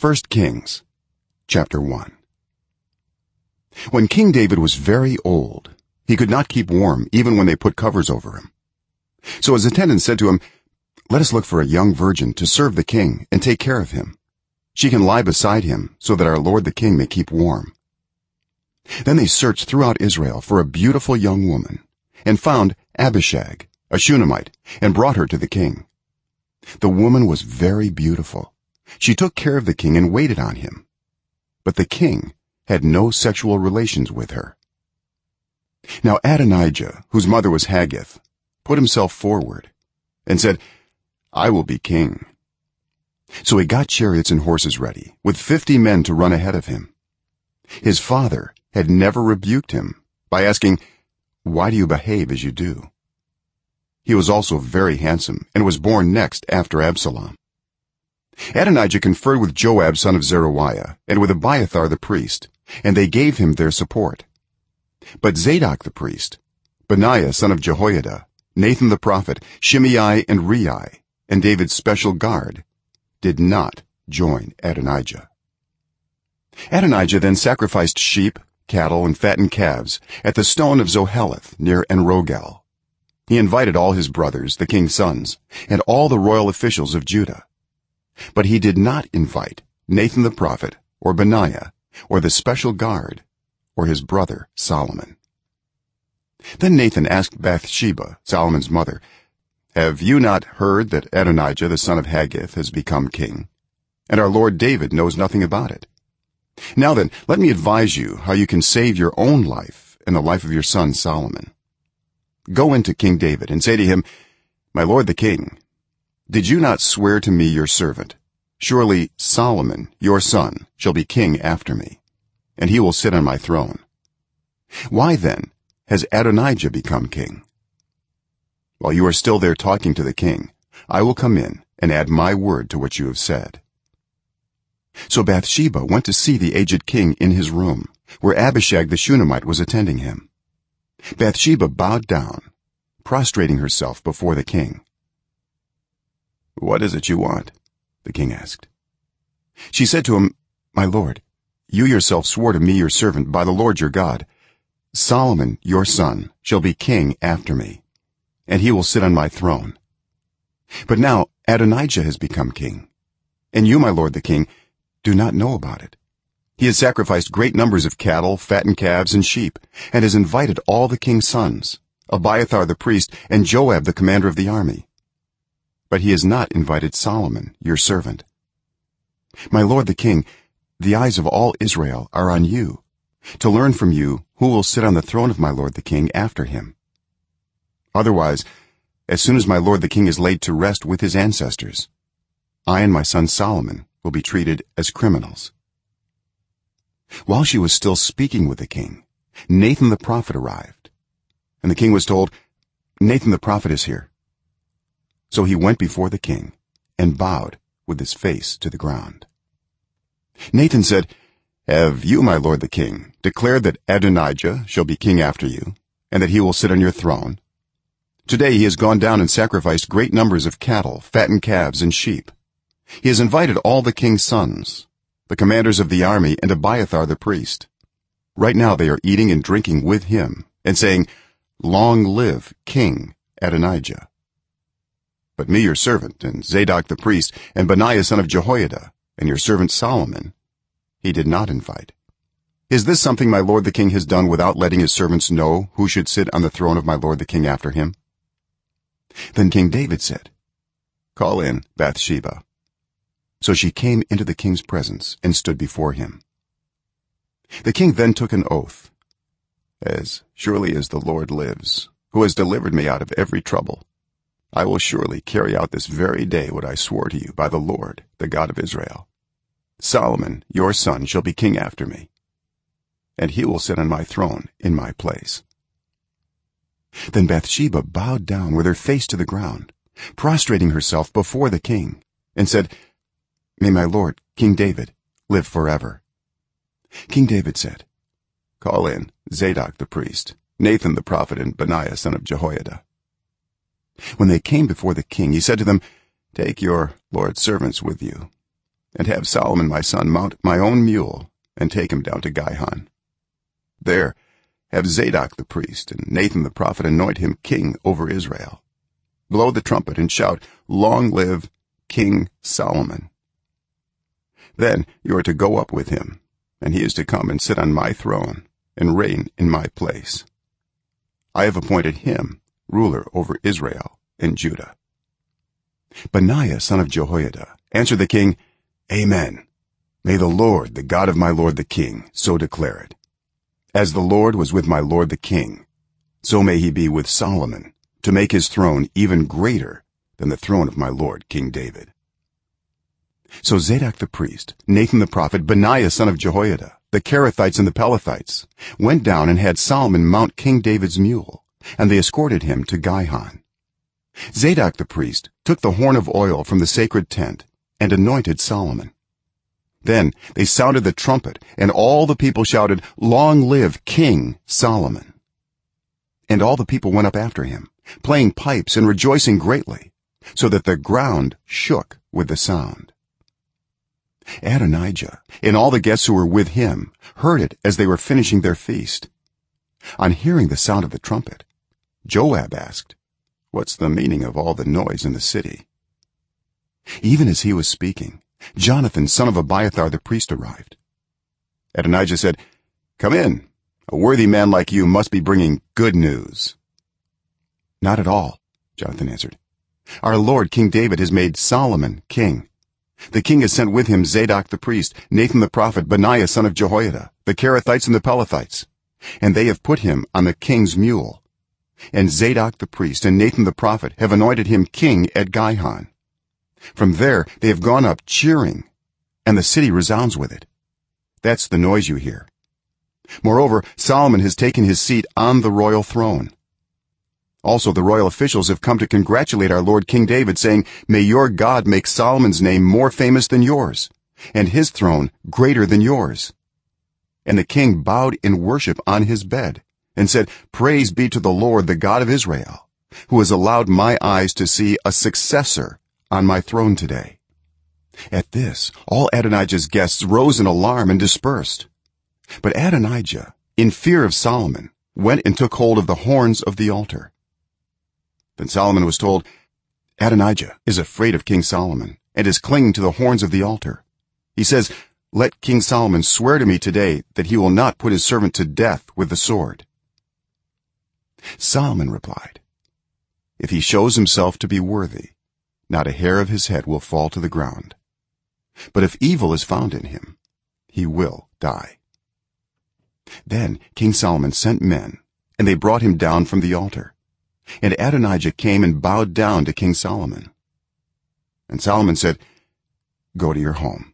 1 kings chapter 1 when king david was very old he could not keep warm even when they put covers over him. So his attendants said to him let us look for a young virgin to serve the king and take care of him. She can lie beside him so that our lord the king may keep warm. Then they searched throughout israel for a beautiful young woman and found abishag a shunammite and brought her to the king. The woman was very beautiful she took care of the king and waited on him. But the king had no sexual relations with her. Now adonijah whose mother was haggith put himself forward and said i will be king. So he got chariots and horses ready with 50 men to run ahead of him. His father had never rebuked him by asking why do you behave as you do? He was also very handsome and was born next after absalom adonijah conferred with joab son of zeruiah and with abiathar the priest and they gave him their support. But zadok the priest benaiah son of jehoiada nathan the prophet shimei and rei and david's special guard did not join adonijah adonijah then sacrificed sheep cattle and fattened calves at the stone of zoheleth near enrogel he invited all his brothers the king's sons and all the royal officials of judah but he did not invite nathan the prophet or benaiah or the special guard or his brother solomon. Then nathan asked bathsheba solomon's mother have you not heard that adonijah the son of haggith has become king? And our lord david knows nothing about it. Now then let me advise you how you can save your own life and the life of your son solomon. Go into king david and say to him my lord the king did you not swear to me your servant? Surely solomon your son shall be king after me and he will sit on my throne. Why then has adonijah become king? While you are still there talking to the king i will come in and add my word to what you have said. So bathsheba went to see the aged king in his room where abishag the shunammite was attending him. Bathsheba bowed down prostrating herself before the king what is it you want? The king asked. She said to him my lord you yourself swore to me your servant by the lord your god solomon your son shall be king after me and he will sit on my throne. But now adonijah has become king and you my lord the king do not know about it. He has sacrificed great numbers of cattle fattened calves and sheep and has invited all the king's sons abiathar the priest and joab the commander of the army but he has not invited solomon your servant. My lord the king the eyes of all israel are on you. To learn from you who will sit on the throne of my lord the king after him? Otherwise as soon as my lord the king is laid to rest with his ancestors i and my son solomon will be treated as criminals. While she was still speaking with the king nathan the prophet arrived. And the king was told nathan the prophet is here so he went before the king and bowed with his face to the ground. Nathan said have you my lord the king declared that adonijah shall be king after you and that he will sit on your throne? Today he has gone down and sacrificed great numbers of cattle fattened calves and sheep. He has invited all the king's sons the commanders of the army and abiathar the priest. Right now they are eating and drinking with him and saying long live king adonijah but me your servant and zadok the priest and benaiah son of jehoiada and your servant solomon he did not invite. Is this something my lord the king has done without letting his servants know who should sit on the throne of my lord the king after him? Then king david said call in bathsheba. So she came into the king's presence and stood before him. The king then took an oath as surely as the lord lives who has delivered me out of every trouble i will surely carry out this very day what i swore to you by the lord the god of israel. Solomon your son shall be king after me and he will sit on my throne in my place. Then bathsheba bowed down with her face to the ground prostrating herself before the king and said may my lord king david live forever. King david said call in zadok the priest nathan the prophet and benaiah son of jehoiada when they came before the king he said to them take your lord's servants with you and have solomon my son mount my own mule and take him down to gihon. There have zadok the priest and nathan the prophet anoint him king over israel. Blow the trumpet and shout long live king solomon then you are to go up with him and he is to come and sit on my throne and reign in my place. I have appointed him ruler over israel and judah. Benaiah son of jehoiada answered the king amen. May the lord the god of my lord the king so declare it. As the lord was with my lord the king so may he be with solomon to make his throne even greater than the throne of my lord king david. So zadok the priest nathan the prophet benaiah son of jehoiada the kerethites and the pelethites went down and had solomon mount king david's mule and they escorted him to gihon zadok the priest took the horn of oil from the sacred tent and anointed solomon. Then they sounded the trumpet and all the people shouted long live king solomon! And all the people went up after him playing pipes and rejoicing greatly so that the ground shook with the sound. Adonijah and all the guests who were with him heard it as they were finishing their feast. On hearing the sound of the trumpet joab asked what's the meaning of all the noise in the city? Even as he was speaking jonathan son of abiathar the priest arrived. Adonijah said come in. A worthy man like you must be bringing good news. Not at all jonathan answered. Our lord king david has made solomon king. The king has sent with him zadok the priest nathan the prophet benaiah son of jehoiada the kerethites and the pelethites. And they have put him on the king's mule and zadok the priest and nathan the prophet have anointed him king at gihon. From there they have gone up cheering and the city resounds with it. That's the noise you hear. Moreover solomon has taken his seat on the royal throne. Also the royal officials have come to congratulate our lord king david saying may your god make solomon's name more famous than yours and his throne greater than yours. And the king bowed in worship on his bed and said praise be to the lord the god of israel who has allowed my eyes to see a successor on my throne today. At this all adonijah's guests rose in alarm and dispersed. But adonijah in fear of solomon went and took hold of the horns of the altar. Then solomon was told adonijah is afraid of king solomon and is clinging to the horns of the altar. He says let king solomon swear to me today that he will not put his servant to death with the sword solomon replied if he shows himself to be worthy not a hair of his head will fall to the ground. But if evil is found in him he will die. Then king solomon sent men and they brought him down from the altar. And adonijah came and bowed down to king solomon. And solomon said go to your home